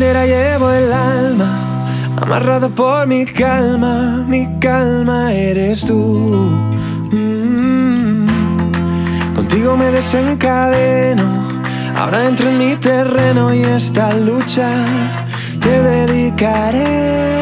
bandera llevo el alma, amarrado por mi calma, mi calma eres tú. Mm. Contigo me desencadeno, ahora entro en mi terreno y esta lucha te dedicaré.